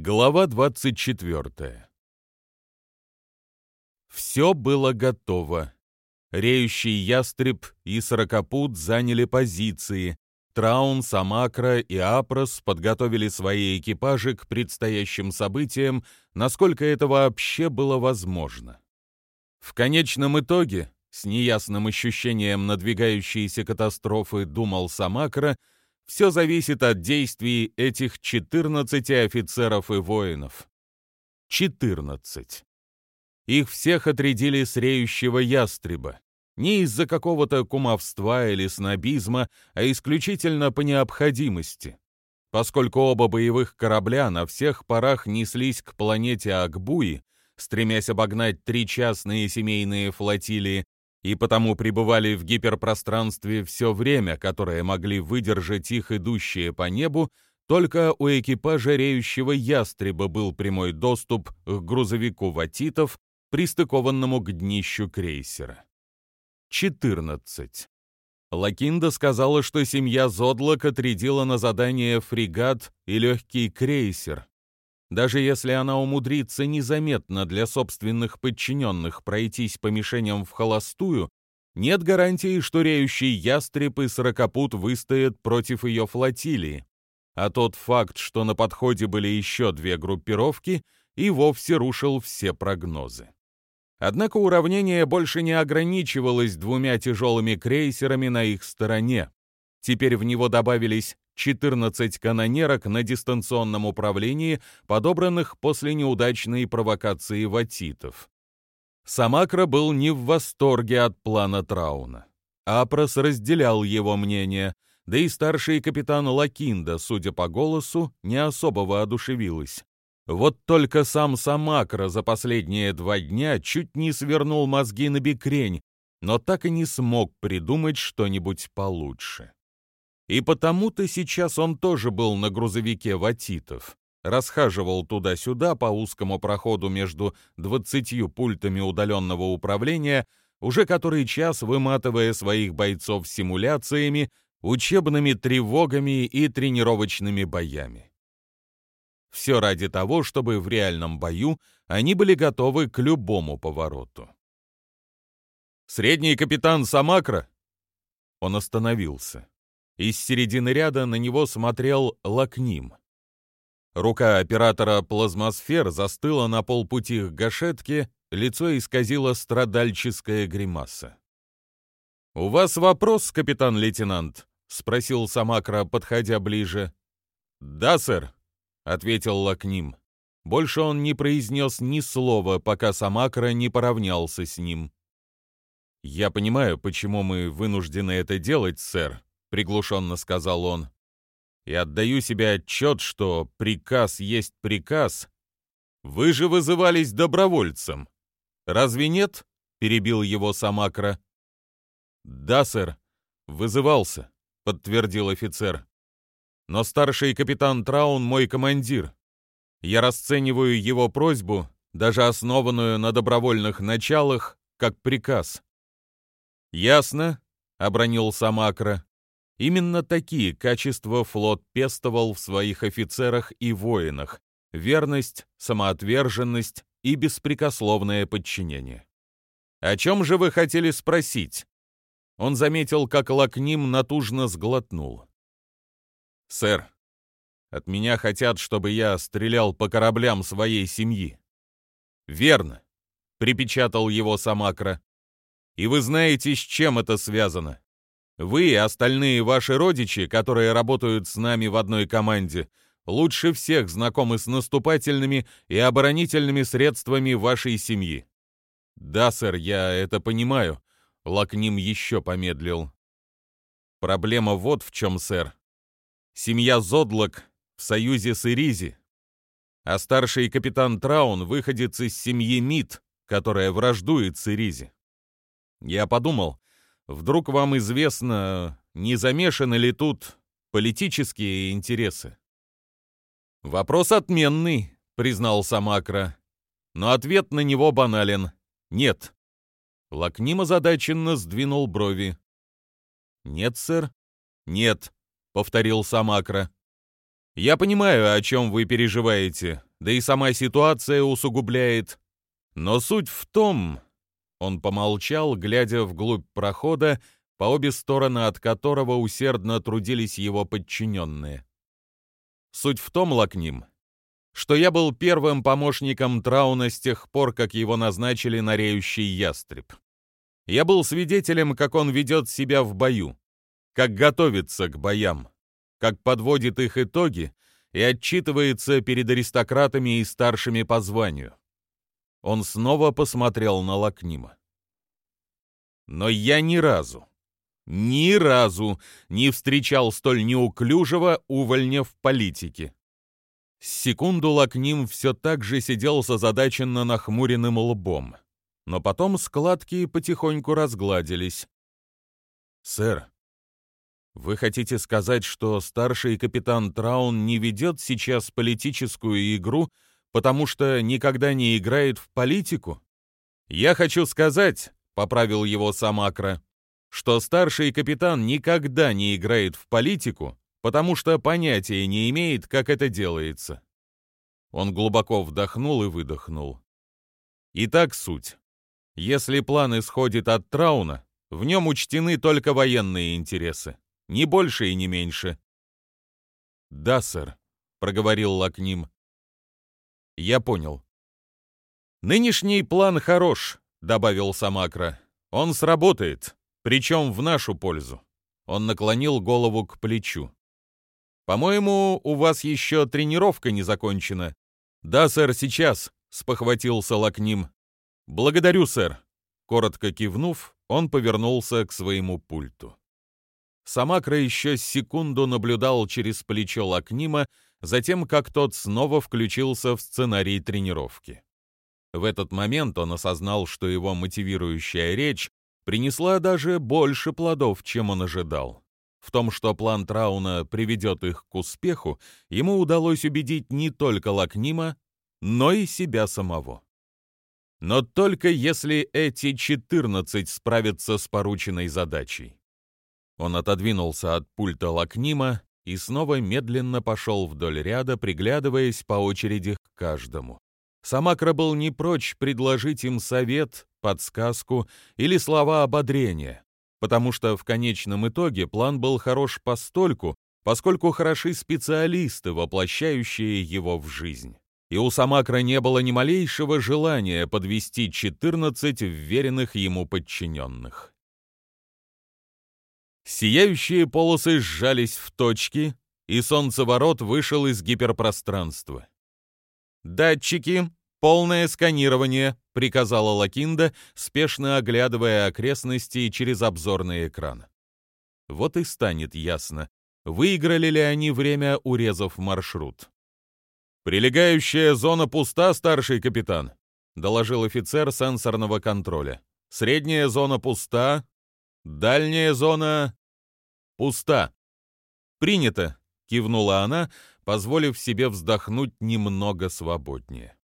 Глава 24 Все было готово. Реющий ястреб и сорокопут заняли позиции. Траун, Самакра и Апрос подготовили свои экипажи к предстоящим событиям, насколько это вообще было возможно. В конечном итоге, с неясным ощущением надвигающейся катастрофы, думал Самакра — все зависит от действий этих 14 офицеров и воинов. 14. Их всех отрядили с реющего ястреба. Не из-за какого-то кумовства или снобизма, а исключительно по необходимости. Поскольку оба боевых корабля на всех парах неслись к планете Акбуи, стремясь обогнать три частные семейные флотилии, и потому пребывали в гиперпространстве все время, которое могли выдержать их идущие по небу, только у экипажа реющего ястреба был прямой доступ к грузовику ватитов, пристыкованному к днищу крейсера. 14. Лакинда сказала, что семья Зодлок отрядила на задание фрегат и легкий крейсер, даже если она умудрится незаметно для собственных подчиненных пройтись по мишеням в холостую, нет гарантии, что реющий ястреб и сорокопут выстоят против ее флотилии. А тот факт, что на подходе были еще две группировки, и вовсе рушил все прогнозы. Однако уравнение больше не ограничивалось двумя тяжелыми крейсерами на их стороне. Теперь в него добавились 14 канонерок на дистанционном управлении, подобранных после неудачной провокации ватитов. Самакра был не в восторге от плана Трауна. Апрос разделял его мнение, да и старший капитан Лакинда, судя по голосу, не особо воодушевилась. Вот только сам Самакра за последние два дня чуть не свернул мозги на бекрень, но так и не смог придумать что-нибудь получше. И потому-то сейчас он тоже был на грузовике ватитов. Расхаживал туда-сюда по узкому проходу между двадцатью пультами удаленного управления, уже который час выматывая своих бойцов симуляциями, учебными тревогами и тренировочными боями. Все ради того, чтобы в реальном бою они были готовы к любому повороту. «Средний капитан Самакра!» Он остановился. Из середины ряда на него смотрел Лакним. Рука оператора плазмосфер застыла на полпути к гашетке, лицо исказило страдальческая гримаса. «У вас вопрос, капитан-лейтенант?» — спросил Самакра, подходя ближе. «Да, сэр», — ответил Лакним. Больше он не произнес ни слова, пока Самакра не поравнялся с ним. «Я понимаю, почему мы вынуждены это делать, сэр», — приглушенно сказал он. «И отдаю себе отчет, что приказ есть приказ. Вы же вызывались добровольцем. Разве нет?» — перебил его Самакра. «Да, сэр, вызывался», — подтвердил офицер. «Но старший капитан Траун мой командир. Я расцениваю его просьбу, даже основанную на добровольных началах, как приказ». «Ясно», — обронил Самакра. Именно такие качества флот пестовал в своих офицерах и воинах — верность, самоотверженность и беспрекословное подчинение. «О чем же вы хотели спросить?» Он заметил, как Лакним натужно сглотнул. «Сэр, от меня хотят, чтобы я стрелял по кораблям своей семьи». «Верно», — припечатал его Самакра. «И вы знаете, с чем это связано?» Вы и остальные ваши родичи, которые работают с нами в одной команде, лучше всех знакомы с наступательными и оборонительными средствами вашей семьи. Да, сэр, я это понимаю. Лакним еще помедлил. Проблема вот в чем, сэр. Семья Зодлок в союзе с Иризи, а старший капитан Траун выходит из семьи Мид, которая враждует с Иризи. Я подумал, Вдруг вам известно, не замешаны ли тут политические интересы? Вопрос отменный, признал Самакра. Но ответ на него банален. Нет. Лакним озадаченно сдвинул брови. «Нет, сэр?» «Нет», — повторил Самакра. «Я понимаю, о чем вы переживаете, да и сама ситуация усугубляет. Но суть в том, он помолчал, глядя вглубь прохода, по обе стороны от которого усердно трудились его подчиненные. Суть в том, Лакним, что я был первым помощником Трауна с тех пор, как его назначили на реющий ястреб. Я был свидетелем, как он ведет себя в бою, как готовится к боям, как подводит их итоги и отчитывается перед аристократами и старшими по званию. Он снова посмотрел на Лакнима. Но я ни разу, ни разу не встречал столь неуклюжего увольня в политике. Секунду Лакним все так же сидел с озадаченно нахмуренным лбом, но потом складки потихоньку разгладились. «Сэр, вы хотите сказать, что старший капитан Траун не ведет сейчас политическую игру, потому что никогда не играет в политику? Я хочу сказать, — поправил его Самакра, — что старший капитан никогда не играет в политику, потому что понятия не имеет, как это делается. Он глубоко вдохнул и выдохнул. Итак, суть. Если план исходит от Трауна, в нем учтены только военные интересы, ни больше и не меньше. «Да, сэр», — проговорил Лакним. «Я понял». «Нынешний план хорош», — добавил Самакра. «Он сработает, причем в нашу пользу». Он наклонил голову к плечу. По-моему, у вас еще тренировка не закончена. Да, сэр, сейчас, спохватился Лакним. Благодарю, сэр. Коротко кивнув, он повернулся к своему пульту. Самакра еще секунду наблюдал через плечо Лакнима, затем как тот снова включился в сценарий тренировки. В этот момент он осознал, что его мотивирующая речь принесла даже больше плодов, чем он ожидал. В том, что план Трауна приведет их к успеху, ему удалось убедить не только Лакнима, но и себя самого. Но только если эти 14 справятся с порученной задачей. Он отодвинулся от пульта Лакнима и снова медленно пошел вдоль ряда, приглядываясь по очереди к каждому. Самакра был не прочь предложить им совет, подсказку или слова ободрения, потому что в конечном итоге план был хорош постольку, поскольку хороши специалисты, воплощающие его в жизнь. И у Самакра не было ни малейшего желания подвести 14 вверенных ему подчиненных. Сияющие полосы сжались в точки, и солнцеворот вышел из гиперпространства. «Датчики, полное сканирование», приказала Лакинда, спешно оглядывая окрестности через обзорный экран. Вот и станет ясно, выиграли ли они время, урезав маршрут. «Прилегающая зона пуста, старший капитан», — доложил офицер сенсорного контроля. «Средняя зона пуста, дальняя зона пуста». «Принято», — кивнула она, позволив себе вздохнуть немного свободнее.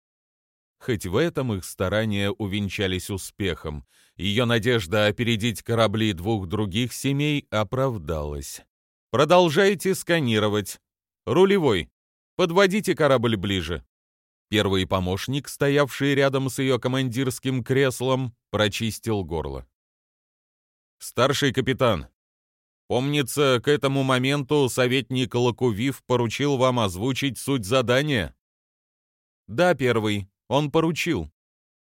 Хоть в этом их старания увенчались успехом, ее надежда опередить корабли двух других семей оправдалась. «Продолжайте сканировать. Рулевой, подводите корабль ближе». Первый помощник, стоявший рядом с ее командирским креслом, прочистил горло. «Старший капитан, помнится, к этому моменту советник Лакувив поручил вам озвучить суть задания?» «Да, первый», он поручил,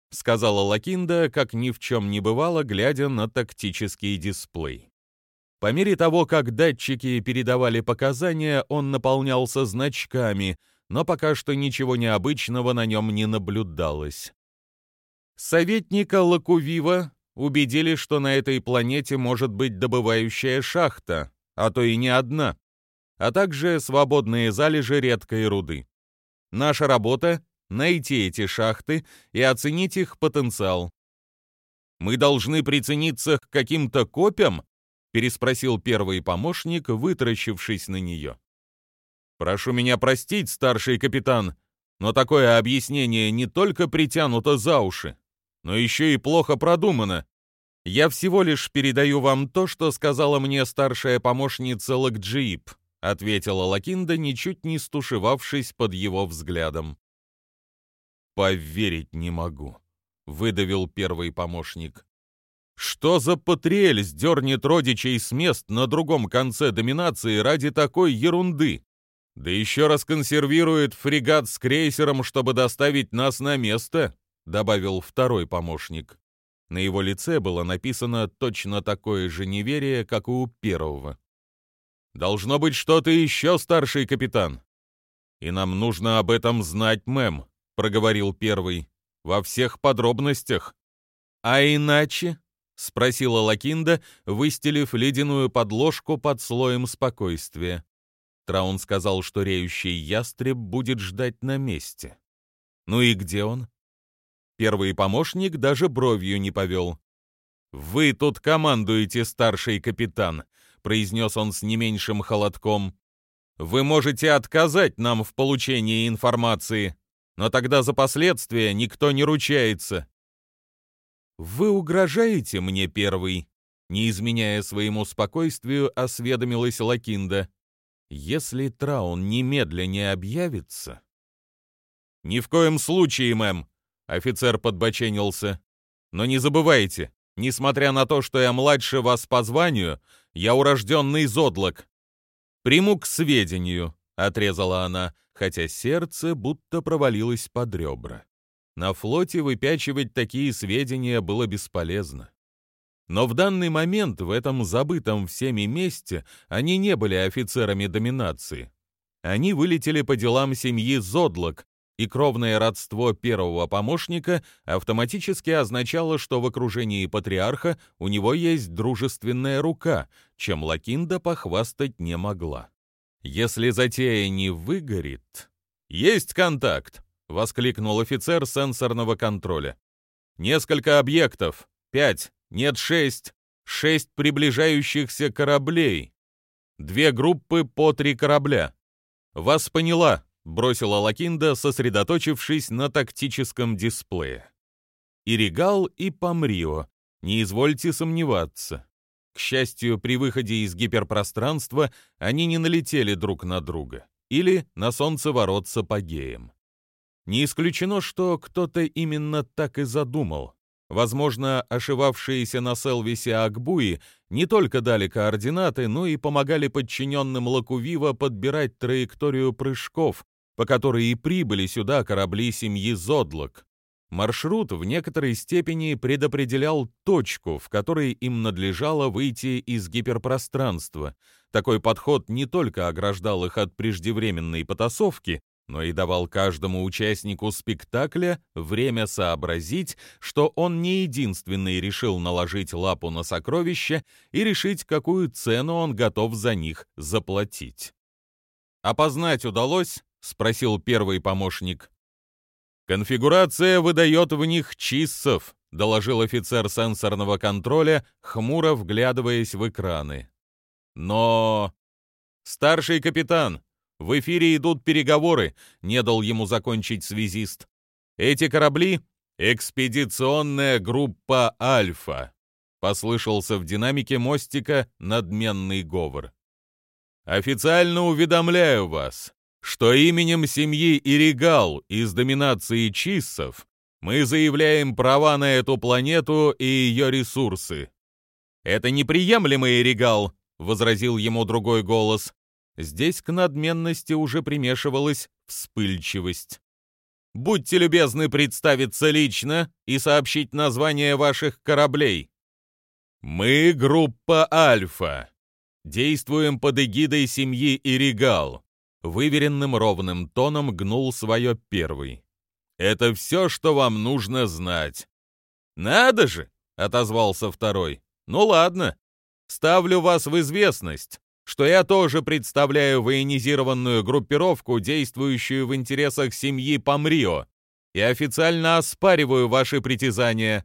сказала Лакинда, как ни в чем не бывало, глядя на тактический дисплей. По мере того, как датчики передавали показания, он наполнялся значками, но пока что ничего необычного на нем не наблюдалось. Советника Лакувива убедили, что на этой планете может быть добывающая шахта, а то и не одна, а также свободные залежи редкой руды. Наша работа найти эти шахты и оценить их потенциал. «Мы должны прицениться к каким-то копям?» — переспросил первый помощник, вытаращившись на нее. «Прошу меня простить, старший капитан, но такое объяснение не только притянуто за уши, но еще и плохо продумано. Я всего лишь передаю вам то, что сказала мне старшая помощница Лакджип», — ответила Лакинда, ничуть не стушевавшись под его взглядом. «Поверить не могу», — выдавил первый помощник. «Что за патриэль сдернет родичей с мест на другом конце доминации ради такой ерунды? Да еще раз консервирует фрегат с крейсером, чтобы доставить нас на место», — добавил второй помощник. На его лице было написано точно такое же неверие, как и у первого. «Должно быть что-то еще, старший капитан. И нам нужно об этом знать, мэм», — проговорил первый. «Во всех подробностях». «А иначе?» — спросила Лакинда, выстелив ледяную подложку под слоем спокойствия. Траун сказал, что реющий ястреб будет ждать на месте. «Ну и где он?» Первый помощник даже бровью не повел. «Вы тут командуете, старший капитан», — произнес он с не меньшим холодком. «Вы можете отказать нам в получении информации, но тогда за последствия никто не ручается». «Вы угрожаете мне первый?» Не изменяя своему спокойствию, осведомилась Лакинда. «Если Траун немедля не объявится...» «Ни в коем случае, мэм!» Офицер подбоченился. «Но не забывайте, несмотря на то, что я младше вас по званию, я урожденный зодлок». «Приму к сведению», — отрезала она, хотя сердце будто провалилось под ребра. На флоте выпячивать такие сведения было бесполезно. Но в данный момент в этом забытом всеми месте они не были офицерами доминации. Они вылетели по делам семьи Зодлок, и кровное родство первого помощника автоматически означало, что в окружении патриарха у него есть дружественная рука, чем Лакинда похвастать не могла. Если затея не выгорит... «Есть контакт!» — воскликнул офицер сенсорного контроля. «Несколько объектов. Пять. Нет, шесть. Шесть приближающихся кораблей. Две группы по три корабля. Вас поняла, бросила Лакинда, сосредоточившись на тактическом дисплее. И Регал, и Памрио, не извольте сомневаться. К счастью, при выходе из гиперпространства они не налетели друг на друга или на солнцеворот с апогеем. Не исключено, что кто-то именно так и задумал. Возможно, ошивавшиеся на Селвисе Акбуи не только дали координаты, но и помогали подчиненным Лакувива подбирать траекторию прыжков, по которой и прибыли сюда корабли семьи Зодлок. Маршрут в некоторой степени предопределял точку, в которой им надлежало выйти из гиперпространства. Такой подход не только ограждал их от преждевременной потасовки, но и давал каждому участнику спектакля время сообразить, что он не единственный решил наложить лапу на сокровища и решить, какую цену он готов за них заплатить. Опознать удалось — спросил первый помощник. «Конфигурация выдает в них чиссов», — доложил офицер сенсорного контроля, хмуро вглядываясь в экраны. «Но...» «Старший капитан, в эфире идут переговоры», — не дал ему закончить связист. «Эти корабли — экспедиционная группа «Альфа», — послышался в динамике мостика надменный говор. «Официально уведомляю вас, что именем семьи Иригал из доминации Чиссов мы заявляем права на эту планету и ее ресурсы. «Это неприемлемо, Иригал», — возразил ему другой голос. Здесь к надменности уже примешивалась вспыльчивость. «Будьте любезны представиться лично и сообщить название ваших кораблей». «Мы группа Альфа. Действуем под эгидой семьи Иригал выверенным ровным тоном гнул свое первый. «Это все, что вам нужно знать». «Надо же!» — отозвался второй. «Ну ладно, ставлю вас в известность, что я тоже представляю военизированную группировку, действующую в интересах семьи Памрио, и официально оспариваю ваши притязания».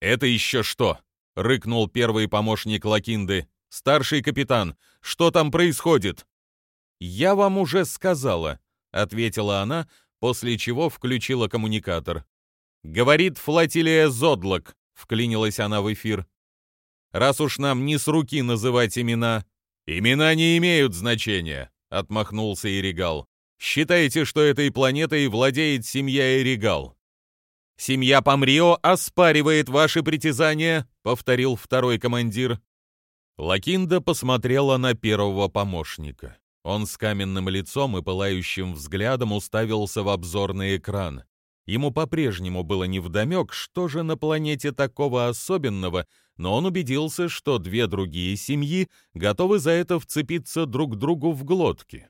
«Это еще что?» — рыкнул первый помощник Лакинды. «Старший капитан, что там происходит?» «Я вам уже сказала», — ответила она, после чего включила коммуникатор. «Говорит флотилия Зодлок», — вклинилась она в эфир. «Раз уж нам не с руки называть имена...» «Имена не имеют значения», — отмахнулся Иригал. Считайте, что этой планетой владеет семья Эригал. «Семья Памрио оспаривает ваши притязания», — повторил второй командир. Лакинда посмотрела на первого помощника. Он с каменным лицом и пылающим взглядом уставился в обзорный экран. Ему по-прежнему было невдомек, что же на планете такого особенного, но он убедился, что две другие семьи готовы за это вцепиться друг другу в глотки.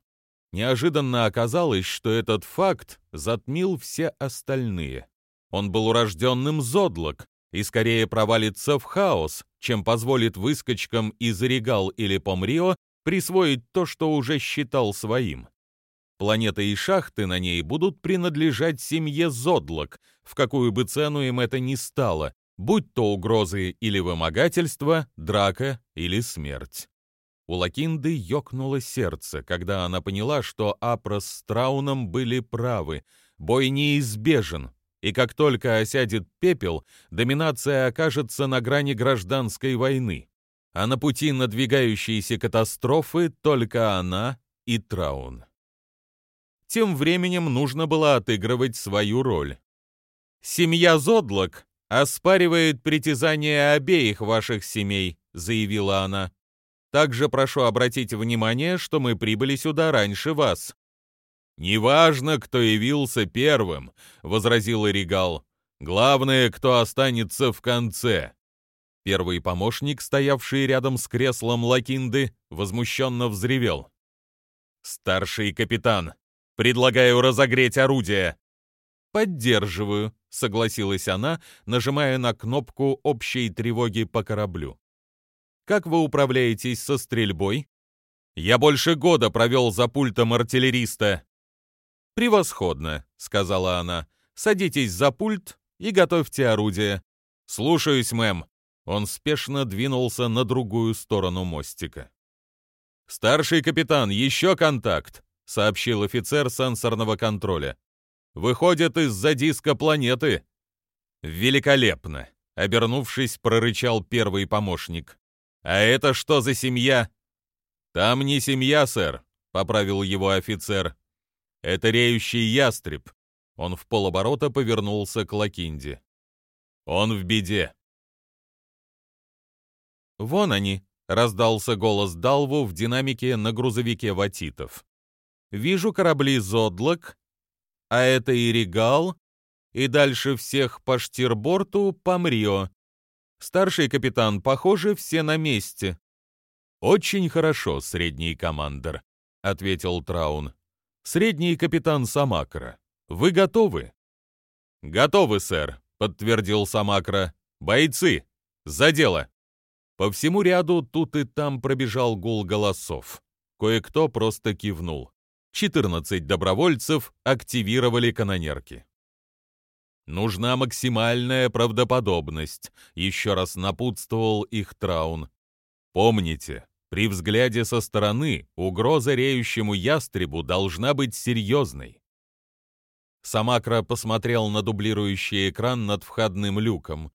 Неожиданно оказалось, что этот факт затмил все остальные. Он был урожденным Зодлок и скорее провалится в хаос, чем позволит выскочкам из Регал или Помрио присвоить то, что уже считал своим. Планета и шахты на ней будут принадлежать семье Зодлок, в какую бы цену им это ни стало, будь то угрозы или вымогательство, драка или смерть. У Лакинды ёкнуло сердце, когда она поняла, что Апрос с Трауном были правы. Бой неизбежен, и как только осядет пепел, доминация окажется на грани гражданской войны. А на пути надвигающейся катастрофы только она и Траун. Тем временем нужно было отыгрывать свою роль. «Семья Зодлок оспаривает притязания обеих ваших семей», — заявила она. «Также прошу обратить внимание, что мы прибыли сюда раньше вас. «Неважно, кто явился первым», — возразил Эригал. «Главное, кто останется в конце». Первый помощник, стоявший рядом с креслом Лакинды, возмущенно взревел. «Старший капитан, предлагаю разогреть орудие». «Поддерживаю», — согласилась она, нажимая на кнопку общей тревоги по кораблю. «Как вы управляетесь со стрельбой?» «Я больше года провел за пультом артиллериста», «Превосходно», — сказала она. «Садитесь за пульт и готовьте орудие». «Слушаюсь, мэм». Он спешно двинулся на другую сторону мостика. «Старший капитан, еще контакт», — сообщил офицер сенсорного контроля. «Выходит из-за диска планеты». «Великолепно», — обернувшись, прорычал первый помощник. «А это что за семья?» «Там не семья, сэр», — поправил его офицер. Это реющий ястреб. Он в полоборота повернулся к Лакинде. Он в беде. Вон они, раздался голос Далву в динамике на грузовике Ватитов. Вижу корабли Зодлок, а это и Регал, и дальше всех по штирборту Памрио. Старший капитан, похоже, все на месте. Очень хорошо, средний командир, ответил Траун. Средний капитан Самакра. Вы готовы? Готовы, сэр, подтвердил Самакра. Бойцы, за дело. По всему ряду тут и там пробежал гул голосов. Кое-кто просто кивнул. 14 добровольцев активировали канонерки. Нужна максимальная правдоподобность, еще раз напутствовал их Траун. Помните, при взгляде со стороны угроза реющему ястребу должна быть серьезной. Самакра посмотрел на дублирующий экран над входным люком.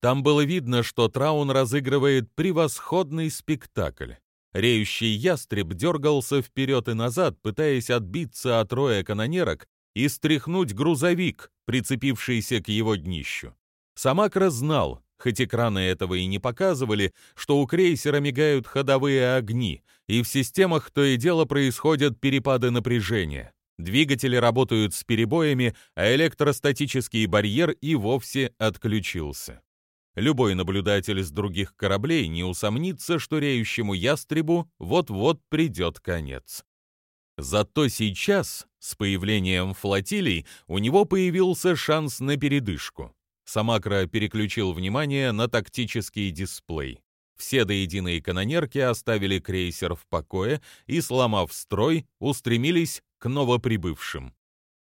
Там было видно, что Траун разыгрывает превосходный спектакль. Реющий ястреб дергался вперед и назад, пытаясь отбиться от роя канонерок и стряхнуть грузовик, прицепившийся к его днищу. Самакра знал, хоть экраны этого и не показывали, что у крейсера мигают ходовые огни, и в системах то и дело происходят перепады напряжения. Двигатели работают с перебоями, а электростатический барьер и вовсе отключился. Любой наблюдатель с других кораблей не усомнится, что реющему ястребу вот-вот придет конец. Зато сейчас, с появлением флотилий, у него появился шанс на передышку. Самакра переключил внимание на тактический дисплей. Все до единой канонерки оставили крейсер в покое и, сломав строй, устремились к новоприбывшим.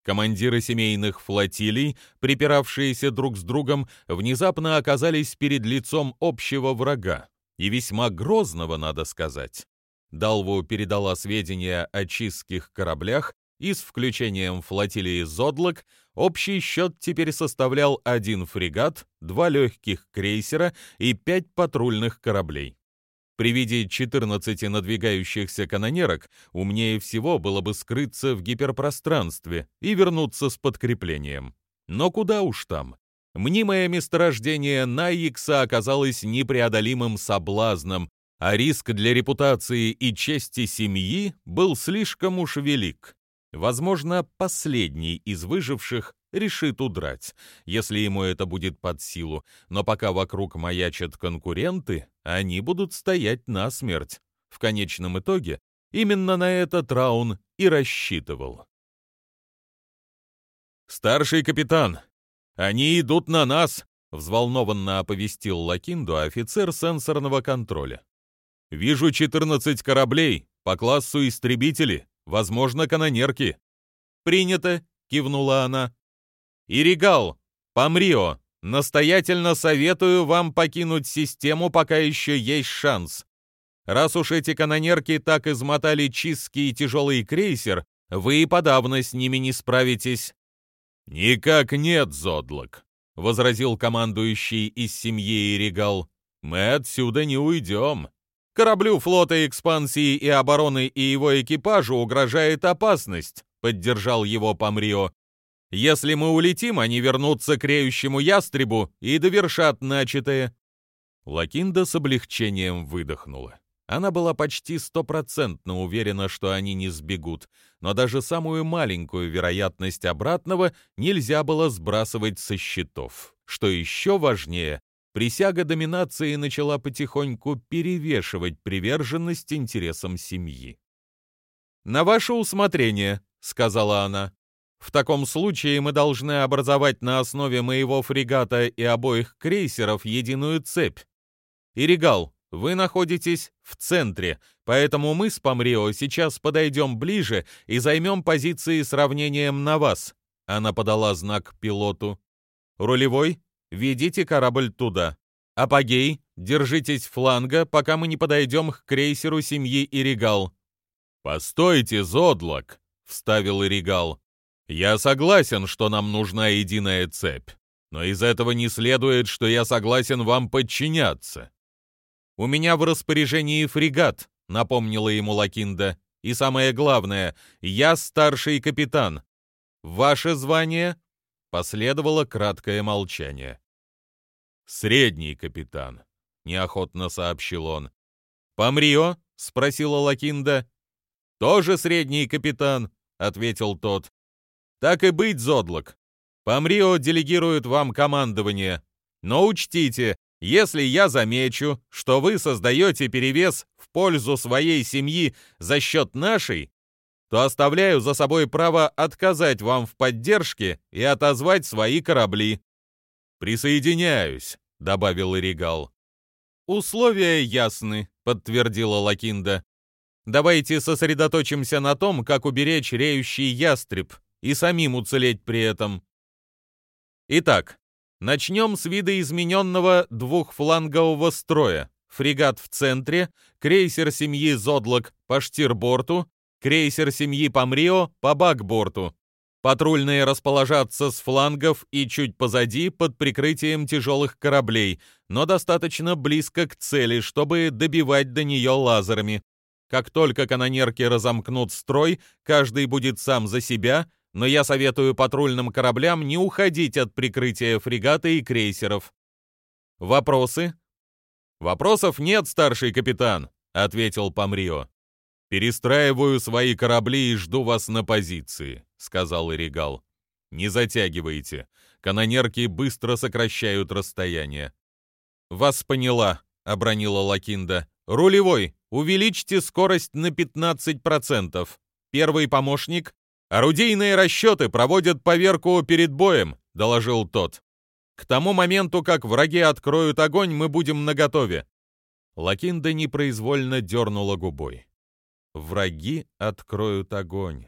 Командиры семейных флотилий, припиравшиеся друг с другом, внезапно оказались перед лицом общего врага, и весьма грозного, надо сказать. Далву передала сведения о чистских кораблях, и с включением флотилии «Зодлок» общий счет теперь составлял один фрегат, два легких крейсера и пять патрульных кораблей. При виде 14 надвигающихся канонерок умнее всего было бы скрыться в гиперпространстве и вернуться с подкреплением. Но куда уж там. Мнимое месторождение Найикса оказалось непреодолимым соблазном, а риск для репутации и чести семьи был слишком уж велик. Возможно, последний из выживших решит удрать, если ему это будет под силу, но пока вокруг маячат конкуренты, они будут стоять насмерть. В конечном итоге именно на это Траун и рассчитывал. «Старший капитан, они идут на нас!» — взволнованно оповестил Лакинду офицер сенсорного контроля. «Вижу 14 кораблей по классу истребители, возможно, канонерки». «Принято!» — кивнула она. «Иригал, Памрио, настоятельно советую вам покинуть систему, пока еще есть шанс. Раз уж эти канонерки так измотали чистский и тяжелый крейсер, вы и подавно с ними не справитесь. «Никак нет, Зодлок», — возразил командующий из семьи Иригал. «Мы отсюда не уйдем. Кораблю флота экспансии и обороны и его экипажу угрожает опасность», — поддержал его Памрио. «Если мы улетим, они вернутся к реющему ястребу и довершат начатое». Лакинда с облегчением выдохнула. Она была почти стопроцентно уверена, что они не сбегут, но даже самую маленькую вероятность обратного нельзя было сбрасывать со счетов. Что еще важнее, присяга доминации начала потихоньку перевешивать приверженность интересам семьи. «На ваше усмотрение», — сказала она. «В таком случае мы должны образовать на основе моего фрегата и обоих крейсеров единую цепь. Иригал, вы находитесь в центре, поэтому мы с Памрио сейчас подойдем ближе и займем позиции с равнением на вас. Она подала знак пилоту. Рулевой, ведите корабль туда. Апогей, держитесь фланга, пока мы не подойдем к крейсеру семьи Иригал. «Постойте, Зодлок!» — вставил Иригал. «Я согласен, что нам нужна единая цепь, но из этого не следует, что я согласен вам подчиняться. «У меня в распоряжении фрегат», — напомнила ему Лакинда. «И самое главное, я старший капитан. Ваше звание?» Последовало краткое молчание. «Средний капитан», — неохотно сообщил он. «Помрио?» — спросила Лакинда. «Тоже средний капитан», — ответил тот. «Так и быть, Зодлок. Помрио делегирует вам командование. Но учтите, если я замечу, что вы создаете перевес в пользу своей семьи за счет нашей, то оставляю за собой право отказать вам в поддержке и отозвать свои корабли. «Присоединяюсь», — добавил Иригал. «Условия ясны», — подтвердила Лакинда. «Давайте сосредоточимся на том, как уберечь реющий ястреб и самим уцелеть при этом». Итак, Начнем с видоизмененного двухфлангового строя. Фрегат в центре, крейсер семьи Зодлок по штирборту, крейсер семьи Памрио по бакборту. Патрульные расположатся с флангов и чуть позади под прикрытием тяжелых кораблей, но достаточно близко к цели, чтобы добивать до нее лазерами. Как только канонерки разомкнут строй, каждый будет сам за себя, но я советую патрульным кораблям не уходить от прикрытия фрегата и крейсеров. Вопросы? Вопросов нет, старший капитан, ответил Памрио. Перестраиваю свои корабли и жду вас на позиции, сказал Иригал. Не затягивайте. Канонерки быстро сокращают расстояние. Вас поняла, обронила Лакинда. Рулевой, увеличьте скорость на 15%. Первый помощник «Орудийные расчеты проводят поверку перед боем», — доложил тот. «К тому моменту, как враги откроют огонь, мы будем наготове». Лакинда непроизвольно дернула губой. «Враги откроют огонь».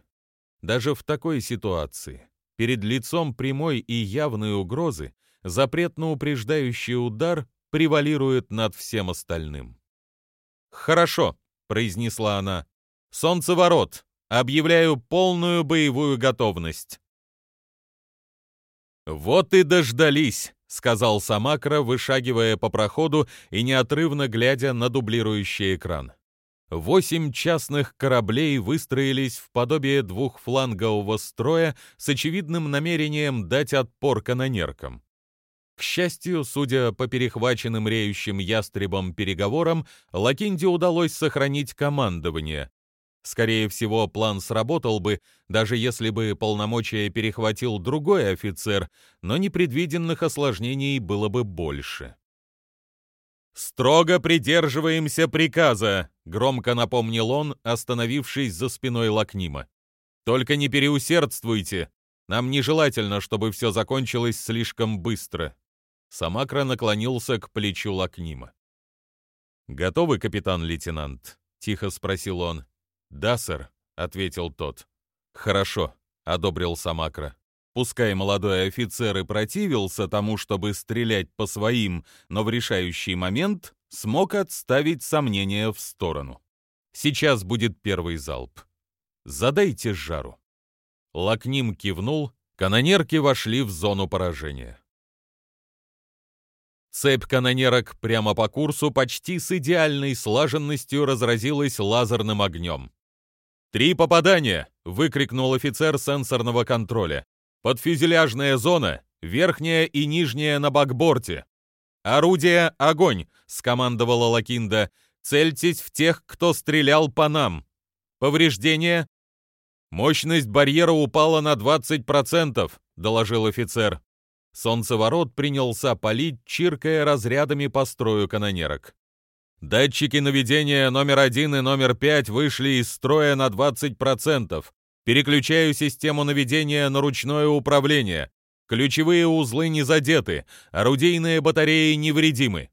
Даже в такой ситуации, перед лицом прямой и явной угрозы, запрет на упреждающий удар превалирует над всем остальным. «Хорошо», — произнесла она. «Солнцеворот, Объявляю полную боевую готовность. Вот и дождались, сказал Самакра, вышагивая по проходу и неотрывно глядя на дублирующий экран. Восемь частных кораблей выстроились в подобие двухфлангового строя с очевидным намерением дать отпор канонеркам. К счастью, судя по перехваченным реющим ястребом переговорам, Лакинде удалось сохранить командование. Скорее всего, план сработал бы, даже если бы полномочия перехватил другой офицер, но непредвиденных осложнений было бы больше. «Строго придерживаемся приказа», — громко напомнил он, остановившись за спиной Лакнима. «Только не переусердствуйте. Нам нежелательно, чтобы все закончилось слишком быстро». Самакра наклонился к плечу Лакнима. «Готовы, капитан-лейтенант?» — тихо спросил он. «Да, сэр», — ответил тот. «Хорошо», — одобрил Самакра. Пускай молодой офицер и противился тому, чтобы стрелять по своим, но в решающий момент смог отставить сомнения в сторону. Сейчас будет первый залп. Задайте жару. Лакним кивнул, канонерки вошли в зону поражения. Цепь канонерок прямо по курсу почти с идеальной слаженностью разразилась лазерным огнем. «Три попадания!» — выкрикнул офицер сенсорного контроля. Подфюзеляжная зона, верхняя и нижняя на бакборте. Орудие — огонь, скомандовала Лакинда. Цельтесь в тех, кто стрелял по нам. Повреждения? Мощность барьера упала на 20%, доложил офицер. Солнцеворот принялся палить, чиркая разрядами по строю канонерок. Датчики наведения номер один и номер пять вышли из строя на 20%. Переключаю систему наведения на ручное управление. Ключевые узлы не задеты, орудийные батареи невредимы.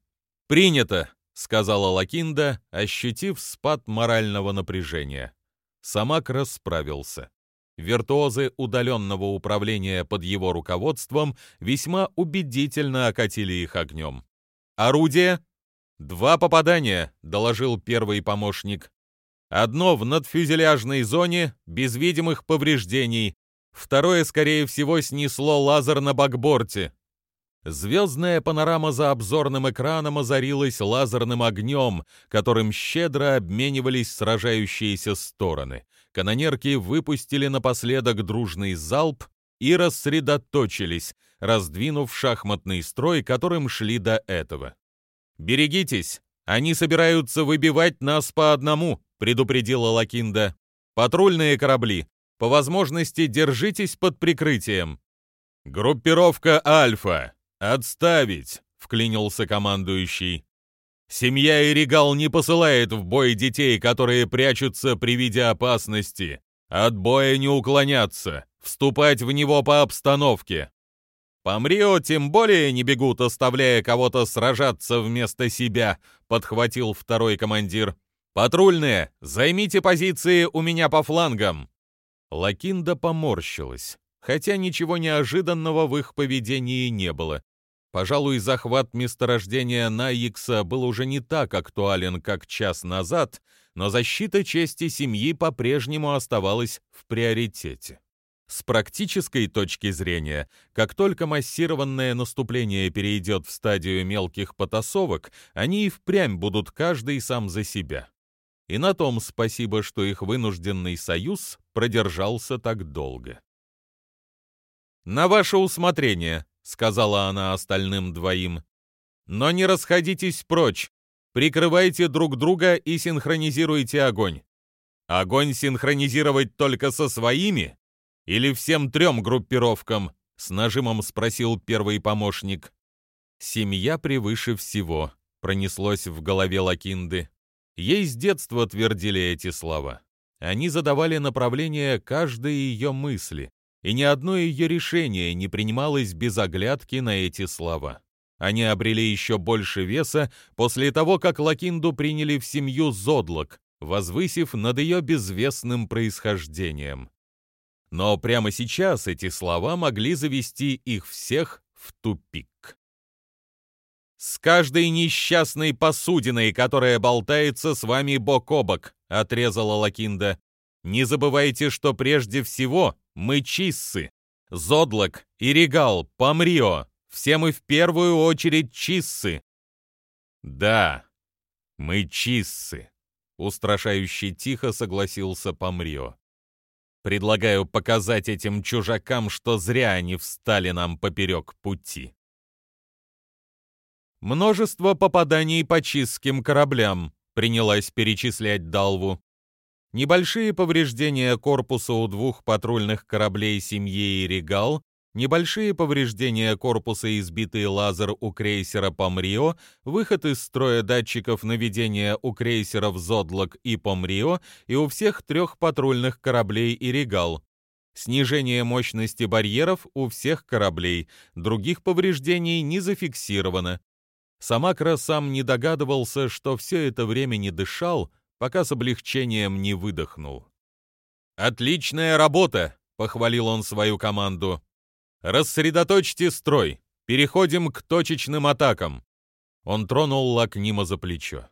Принято, сказала Лакинда, ощутив спад морального напряжения. Самак расправился. Виртуозы удаленного управления под его руководством весьма убедительно окатили их огнем. «Орудие?» «Два попадания», — доложил первый помощник. Одно в надфюзеляжной зоне, без видимых повреждений. Второе, скорее всего, снесло лазер на бакборте. Звездная панорама за обзорным экраном озарилась лазерным огнем, которым щедро обменивались сражающиеся стороны. Канонерки выпустили напоследок дружный залп и рассредоточились, раздвинув шахматный строй, которым шли до этого. «Берегитесь! Они собираются выбивать нас по одному!» предупредила Лакинда. «Патрульные корабли, по возможности держитесь под прикрытием». «Группировка Альфа! Отставить!» — вклинился командующий. «Семья Иригал не посылает в бой детей, которые прячутся при виде опасности. От боя не уклоняться, вступать в него по обстановке. По Мрио тем более не бегут, оставляя кого-то сражаться вместо себя», — подхватил второй командир. «Патрульные, займите позиции у меня по флангам!» Лакинда поморщилась, хотя ничего неожиданного в их поведении не было. Пожалуй, захват месторождения Найикса был уже не так актуален, как час назад, но защита чести семьи по-прежнему оставалась в приоритете. С практической точки зрения, как только массированное наступление перейдет в стадию мелких потасовок, они и впрямь будут каждый сам за себя. И на том спасибо, что их вынужденный союз продержался так долго. «На ваше усмотрение», — сказала она остальным двоим. «Но не расходитесь прочь. Прикрывайте друг друга и синхронизируйте огонь. Огонь синхронизировать только со своими? Или всем трем группировкам?» — с нажимом спросил первый помощник. «Семья превыше всего», — пронеслось в голове Лакинды. Ей с детства твердили эти слова. Они задавали направление каждой ее мысли, и ни одно ее решение не принималось без оглядки на эти слова. Они обрели еще больше веса после того, как Лакинду приняли в семью Зодлок, возвысив над ее безвестным происхождением. Но прямо сейчас эти слова могли завести их всех в тупик. «С каждой несчастной посудиной, которая болтается с вами бок о бок», — отрезала Лакинда. «Не забывайте, что прежде всего мы чиссы. Зодлок и Регал, Памрио, Все мы в первую очередь чиссы». «Да, мы чиссы», — устрашающе тихо согласился Помрио. «Предлагаю показать этим чужакам, что зря они встали нам поперек пути». Множество попаданий по чистским кораблям, принялась перечислять Далву. Небольшие повреждения корпуса у двух патрульных кораблей семьи Регал, небольшие повреждения корпуса и сбитый лазер у крейсера Помрио, выход из строя датчиков наведения у крейсеров Зодлок и Помрио и у всех трех патрульных кораблей и Регал. Снижение мощности барьеров у всех кораблей, других повреждений не зафиксировано. Самакра сам не догадывался, что все это время не дышал, пока с облегчением не выдохнул. «Отличная работа!» — похвалил он свою команду. «Рассредоточьте строй. Переходим к точечным атакам». Он тронул Лакнима за плечо.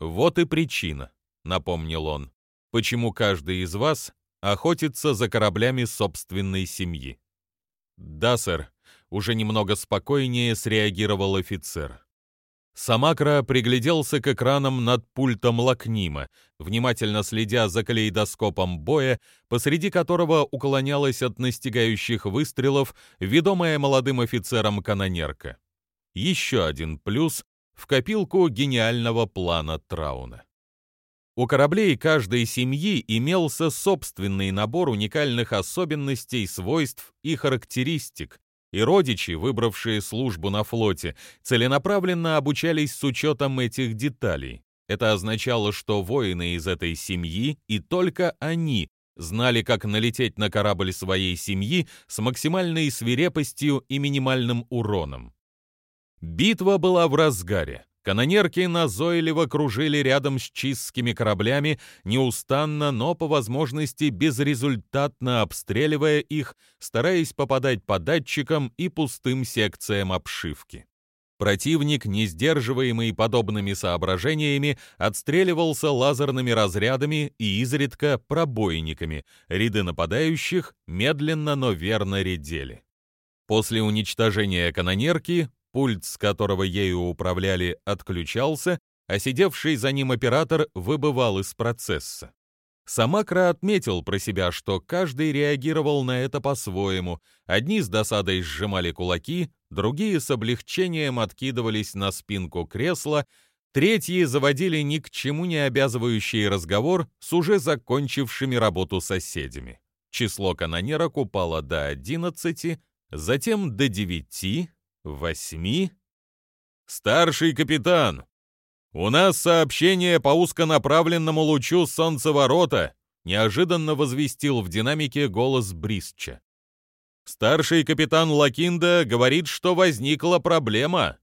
«Вот и причина», — напомнил он, — «почему каждый из вас охотится за кораблями собственной семьи». «Да, сэр», — уже немного спокойнее среагировал офицер. Самакра пригляделся к экранам над пультом Лакнима, внимательно следя за калейдоскопом боя, посреди которого уклонялась от настигающих выстрелов ведомая молодым офицером канонерка. Еще один плюс в копилку гениального плана Трауна. У кораблей каждой семьи имелся собственный набор уникальных особенностей, свойств и характеристик, и родичи, выбравшие службу на флоте, целенаправленно обучались с учетом этих деталей. Это означало, что воины из этой семьи, и только они, знали, как налететь на корабль своей семьи с максимальной свирепостью и минимальным уроном. Битва была в разгаре. Канонерки назойливо кружили рядом с чистскими кораблями, неустанно, но по возможности безрезультатно обстреливая их, стараясь попадать по датчикам и пустым секциям обшивки. Противник, не сдерживаемый подобными соображениями, отстреливался лазерными разрядами и изредка пробойниками. Ряды нападающих медленно, но верно редели. После уничтожения канонерки Пульт, с которого ею управляли, отключался, а сидевший за ним оператор выбывал из процесса. Самакра отметил про себя, что каждый реагировал на это по-своему. Одни с досадой сжимали кулаки, другие с облегчением откидывались на спинку кресла, третьи заводили ни к чему не обязывающий разговор с уже закончившими работу соседями. Число канонерок упало до 11, затем до 9, восьми? Старший капитан, у нас сообщение по узконаправленному лучу солнцеворота, неожиданно возвестил в динамике голос Брисча. Старший капитан Лакинда говорит, что возникла проблема.